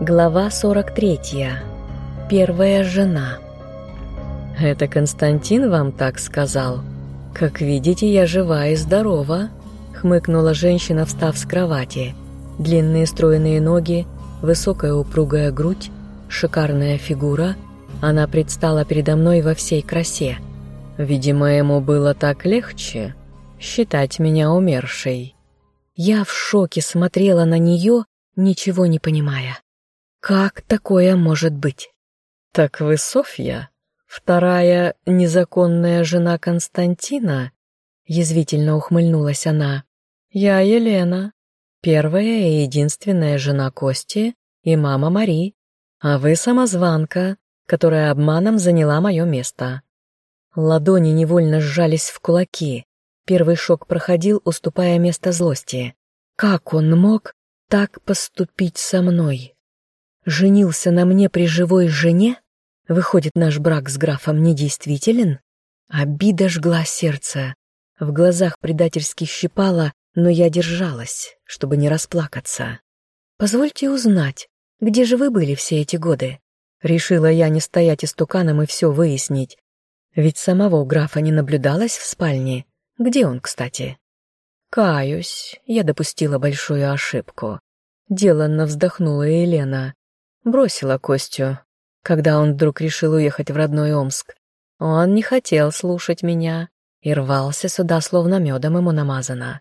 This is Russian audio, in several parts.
Глава 43. Первая жена. «Это Константин вам так сказал? Как видите, я жива и здорова», — хмыкнула женщина, встав с кровати. Длинные стройные ноги, высокая упругая грудь, шикарная фигура. Она предстала передо мной во всей красе. Видимо, ему было так легче считать меня умершей. Я в шоке смотрела на нее, ничего не понимая. Как такое может быть? Так вы Софья, вторая незаконная жена Константина? Язвительно ухмыльнулась она. Я Елена, первая и единственная жена Кости и мама Мари, а вы самозванка, которая обманом заняла мое место. Ладони невольно сжались в кулаки. Первый шок проходил, уступая место злости. Как он мог так поступить со мной? Женился на мне при живой жене? Выходит, наш брак с графом недействителен? Обида жгла сердце. В глазах предательски щипала, но я держалась, чтобы не расплакаться. «Позвольте узнать, где же вы были все эти годы?» Решила я не стоять истуканом и все выяснить. Ведь самого графа не наблюдалось в спальне. Где он, кстати? Каюсь, я допустила большую ошибку. Деланно вздохнула Елена. Бросила Костю, когда он вдруг решил уехать в родной Омск. Он не хотел слушать меня и рвался сюда, словно медом ему намазано.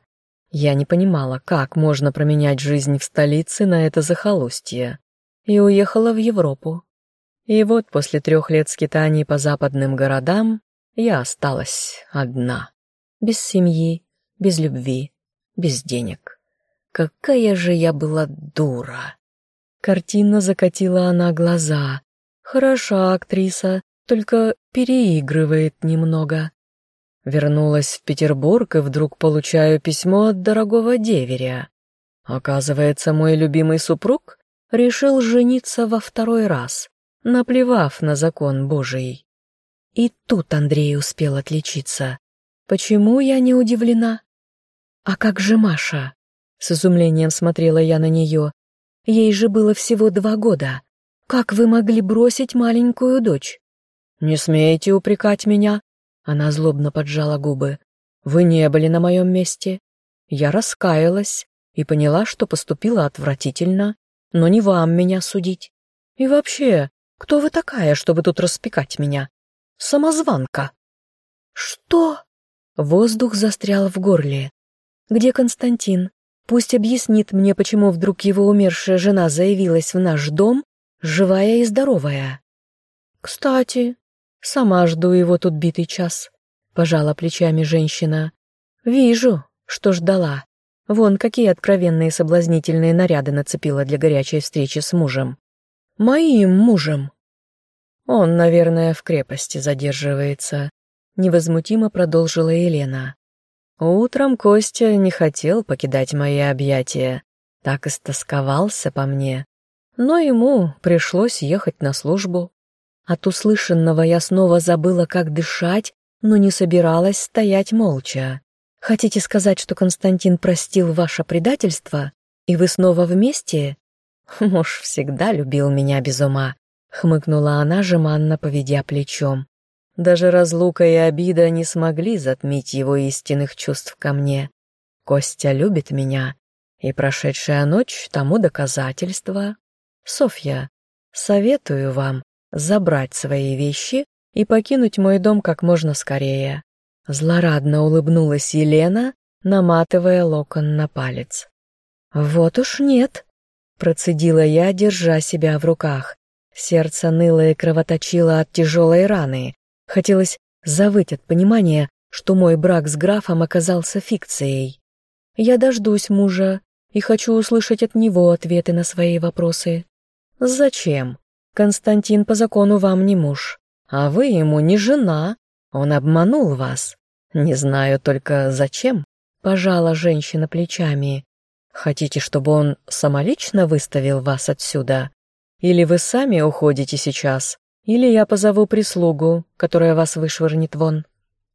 Я не понимала, как можно променять жизнь в столице на это захолустье. И уехала в Европу. И вот после трех лет скитаний по западным городам я осталась одна. Без семьи, без любви, без денег. Какая же я была дура! Картинно закатила она глаза. Хороша актриса, только переигрывает немного. Вернулась в Петербург и вдруг получаю письмо от дорогого деверя. Оказывается, мой любимый супруг решил жениться во второй раз, наплевав на закон Божий. И тут Андрей успел отличиться. Почему я не удивлена? А как же Маша? С изумлением смотрела я на нее. Ей же было всего два года. Как вы могли бросить маленькую дочь? Не смейте упрекать меня. Она злобно поджала губы. Вы не были на моем месте. Я раскаялась и поняла, что поступила отвратительно, но не вам меня судить. И вообще, кто вы такая, чтобы тут распекать меня? Самозванка. Что? Воздух застрял в горле. Где Константин? Пусть объяснит мне, почему вдруг его умершая жена заявилась в наш дом, живая и здоровая. Кстати, сама жду его тут битый час, пожала плечами женщина. Вижу, что ждала. Вон какие откровенные соблазнительные наряды нацепила для горячей встречи с мужем. Моим мужем. Он, наверное, в крепости задерживается, невозмутимо продолжила Елена. Утром Костя не хотел покидать мои объятия, так и стосковался по мне. Но ему пришлось ехать на службу. От услышанного я снова забыла, как дышать, но не собиралась стоять молча. Хотите сказать, что Константин простил ваше предательство, и вы снова вместе? Муж всегда любил меня без ума, хмыкнула она, жеманно поведя плечом. Даже разлука и обида не смогли затмить его истинных чувств ко мне. Костя любит меня, и прошедшая ночь тому доказательство. Софья, советую вам забрать свои вещи и покинуть мой дом как можно скорее. Злорадно улыбнулась Елена, наматывая локон на палец. «Вот уж нет», — процедила я, держа себя в руках. Сердце ныло и кровоточило от тяжелой раны, Хотелось завыть от понимания, что мой брак с графом оказался фикцией. Я дождусь мужа и хочу услышать от него ответы на свои вопросы. Зачем? Константин по закону вам не муж, а вы ему не жена. Он обманул вас. Не знаю только зачем. Пожала женщина плечами. Хотите, чтобы он самолично выставил вас отсюда? Или вы сами уходите сейчас, или я позову прислугу, которая вас вышвырнет вон.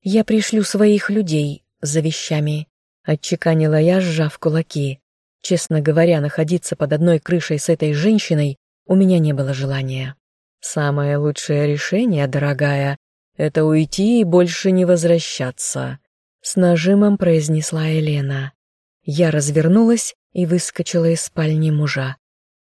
Я пришлю своих людей за вещами», — отчеканила я, сжав кулаки. Честно говоря, находиться под одной крышей с этой женщиной У меня не было желания. Самое лучшее решение, дорогая, это уйти и больше не возвращаться, с нажимом произнесла Елена. Я развернулась и выскочила из спальни мужа.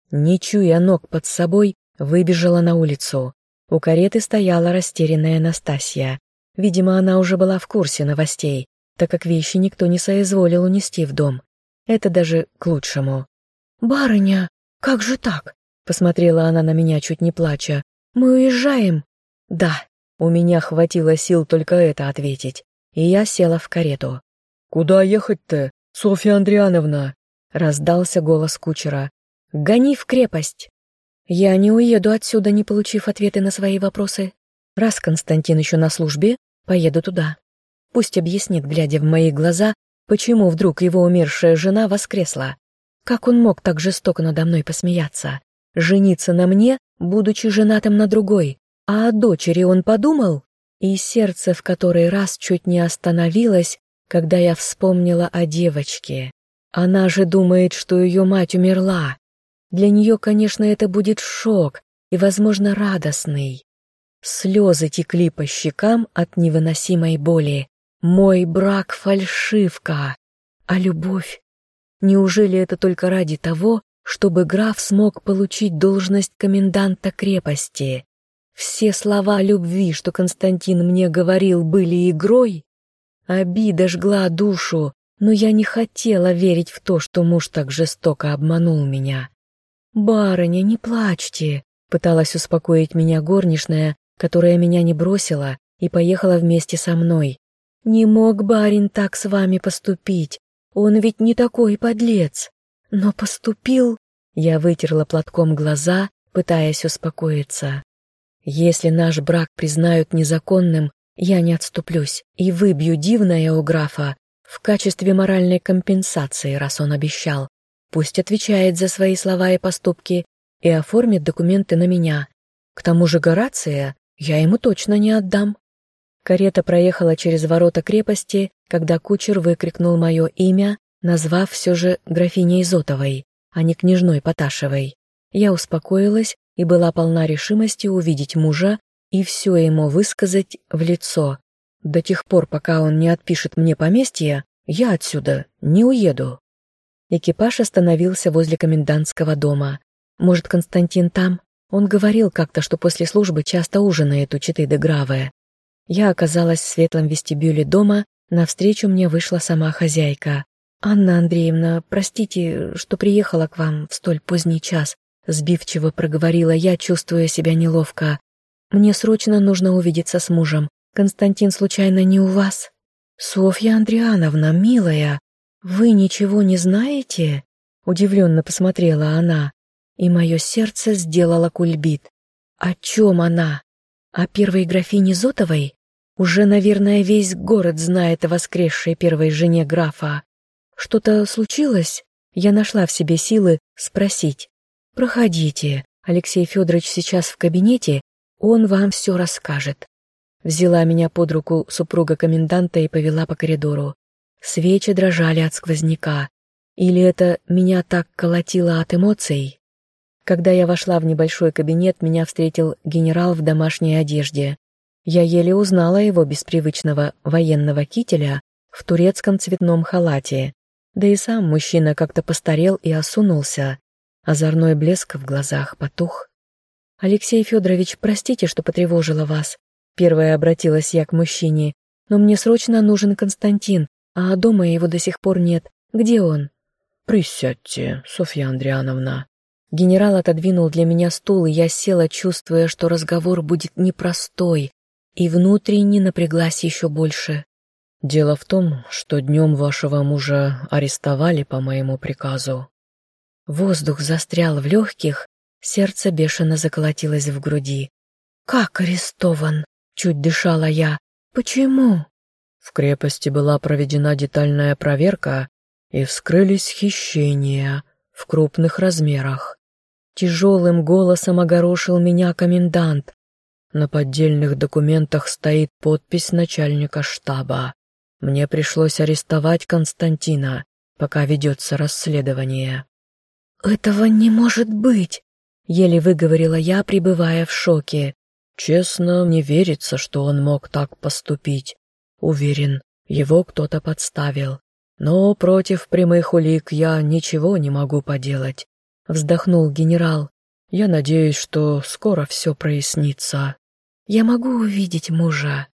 Не чуя ног под собой, выбежала на улицу. У кареты стояла растерянная Настасья. Видимо, она уже была в курсе новостей, так как вещи никто не соизволил унести в дом. Это даже к лучшему. «Барыня, как же так?» — посмотрела она на меня, чуть не плача. «Мы уезжаем?» «Да». У меня хватило сил только это ответить, и я села в карету. «Куда ехать-то, Софья Андриановна?» — раздался голос кучера. «Гони в крепость!» «Я не уеду отсюда, не получив ответы на свои вопросы. Раз Константин еще на службе, поеду туда. Пусть объяснит, глядя в мои глаза, почему вдруг его умершая жена воскресла. Как он мог так жестоко надо мной посмеяться? Жениться на мне, будучи женатым на другой? А о дочери он подумал? И сердце в который раз чуть не остановилось, когда я вспомнила о девочке. Она же думает, что ее мать умерла. Для нее, конечно, это будет шок и, возможно, радостный. Слезы текли по щекам от невыносимой боли. Мой брак — фальшивка. А любовь? Неужели это только ради того, чтобы граф смог получить должность коменданта крепости? Все слова любви, что Константин мне говорил, были игрой? Обида жгла душу, но я не хотела верить в то, что муж так жестоко обманул меня. «Барыня, не плачьте», — пыталась успокоить меня горничная, которая меня не бросила и поехала вместе со мной. «Не мог барин так с вами поступить, он ведь не такой подлец. Но поступил...» Я вытерла платком глаза, пытаясь успокоиться. «Если наш брак признают незаконным, я не отступлюсь и выбью дивное у графа в качестве моральной компенсации, раз он обещал. Пусть отвечает за свои слова и поступки и оформит документы на меня. К тому же Горация я ему точно не отдам. Карета проехала через ворота крепости, когда кучер выкрикнул мое имя, назвав все же графиней Изотовой, а не княжной Поташевой. Я успокоилась и была полна решимости увидеть мужа и все ему высказать в лицо. До тех пор, пока он не отпишет мне поместье, я отсюда не уеду. Экипаж остановился возле комендантского дома. Может, Константин там? Он говорил как-то, что после службы часто ужинает у Читы де Граве. Я оказалась в светлом вестибюле дома, навстречу мне вышла сама хозяйка. «Анна Андреевна, простите, что приехала к вам в столь поздний час», сбивчиво проговорила я, чувствуя себя неловко. «Мне срочно нужно увидеться с мужем. Константин случайно не у вас?» «Софья Андриановна, милая, вы ничего не знаете?» Удивленно посмотрела она и мое сердце сделало кульбит. О чем она? О первой графине Зотовой? Уже, наверное, весь город знает о воскресшей первой жене графа. Что-то случилось? Я нашла в себе силы спросить. «Проходите, Алексей Федорович сейчас в кабинете, он вам все расскажет». Взяла меня под руку супруга коменданта и повела по коридору. Свечи дрожали от сквозняка. Или это меня так колотило от эмоций? Когда я вошла в небольшой кабинет, меня встретил генерал в домашней одежде. Я еле узнала его без привычного военного кителя в турецком цветном халате. Да и сам мужчина как-то постарел и осунулся. Озорной блеск в глазах потух. «Алексей Федорович, простите, что потревожила вас». Первая обратилась я к мужчине. «Но мне срочно нужен Константин, а дома его до сих пор нет. Где он?» «Присядьте, Софья Андриановна», Генерал отодвинул для меня стул, и я села, чувствуя, что разговор будет непростой, и внутренне напряглась еще больше. «Дело в том, что днем вашего мужа арестовали по моему приказу». Воздух застрял в легких, сердце бешено заколотилось в груди. «Как арестован?» — чуть дышала я. «Почему?» В крепости была проведена детальная проверка, и вскрылись хищения в крупных размерах. Тяжелым голосом огорошил меня комендант. На поддельных документах стоит подпись начальника штаба. Мне пришлось арестовать Константина, пока ведется расследование. «Этого не может быть!» Еле выговорила я, пребывая в шоке. Честно, не верится, что он мог так поступить. Уверен, его кто-то подставил. Но против прямых улик я ничего не могу поделать. Вздохнул генерал. Я надеюсь, что скоро все прояснится. Я могу увидеть мужа.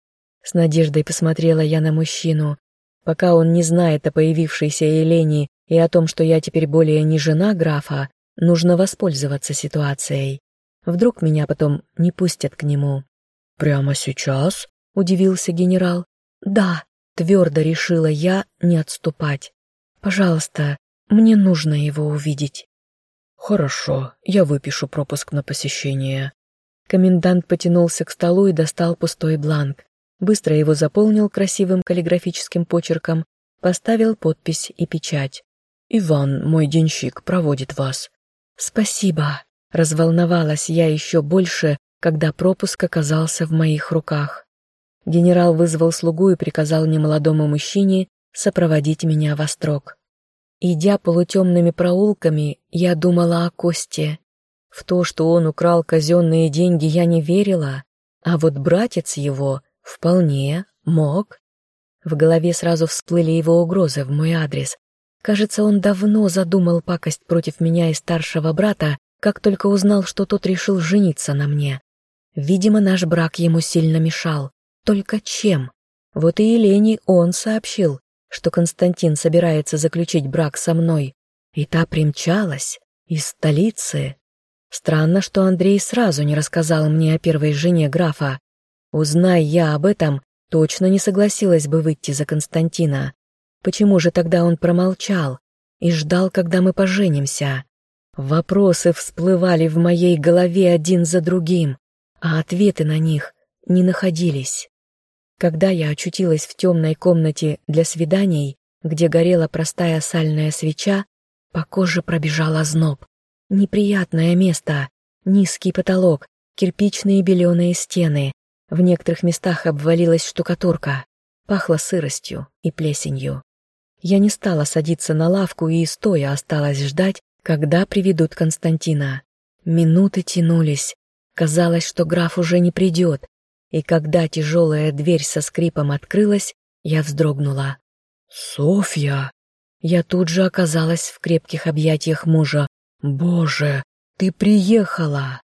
С надеждой посмотрела я на мужчину. Пока он не знает о появившейся Елене и о том, что я теперь более не жена графа, нужно воспользоваться ситуацией. Вдруг меня потом не пустят к нему. «Прямо сейчас?» — удивился генерал. «Да», — твердо решила я не отступать. «Пожалуйста, мне нужно его увидеть». «Хорошо, я выпишу пропуск на посещение». Комендант потянулся к столу и достал пустой бланк. Быстро его заполнил красивым каллиграфическим почерком, поставил подпись и печать. «Иван, мой денщик, проводит вас». «Спасибо», — разволновалась я еще больше, когда пропуск оказался в моих руках. Генерал вызвал слугу и приказал немолодому мужчине сопроводить меня во строк. Идя полутемными проулками, я думала о Косте. В то, что он украл казенные деньги, я не верила, а вот братец его вполне мог. В голове сразу всплыли его угрозы в мой адрес, Кажется, он давно задумал пакость против меня и старшего брата, как только узнал, что тот решил жениться на мне. Видимо, наш брак ему сильно мешал. Только чем? Вот и Елене он сообщил, что Константин собирается заключить брак со мной. И та примчалась из столицы. Странно, что Андрей сразу не рассказал мне о первой жене графа. Узнай я об этом, точно не согласилась бы выйти за Константина. Почему же тогда он промолчал и ждал, когда мы поженимся? Вопросы всплывали в моей голове один за другим, а ответы на них не находились. Когда я очутилась в темной комнате для свиданий, где горела простая сальная свеча, по коже пробежал озноб. Неприятное место, низкий потолок, кирпичные беленые стены. В некоторых местах обвалилась штукатурка, пахло сыростью и плесенью. Я не стала садиться на лавку и стоя осталась ждать, когда приведут Константина. Минуты тянулись. Казалось, что граф уже не придет. И когда тяжелая дверь со скрипом открылась, я вздрогнула. «Софья!» Я тут же оказалась в крепких объятиях мужа. «Боже, ты приехала!»